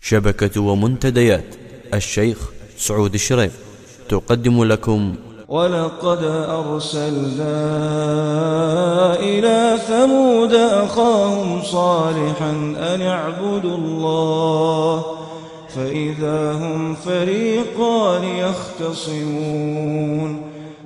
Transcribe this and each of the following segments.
شبكة ومنتديات. الشيخ سعود الشريف. تقدم لكم. ولقد أرسلنا إلى ثمود أخاهم صالحا أن اعبدوا الله فإذا هم فريقان يختصمون.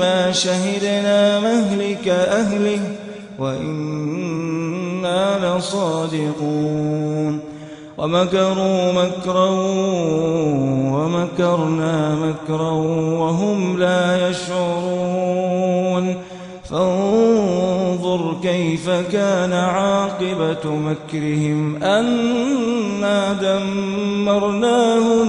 ما شهدنا مهلك أهله وإنا لصادقون. ومكروا مكرا ومكرنا مكرا وهم لا يشعرون. فانظر كيف كان عاقبة مكرهم. أنا دمرناهم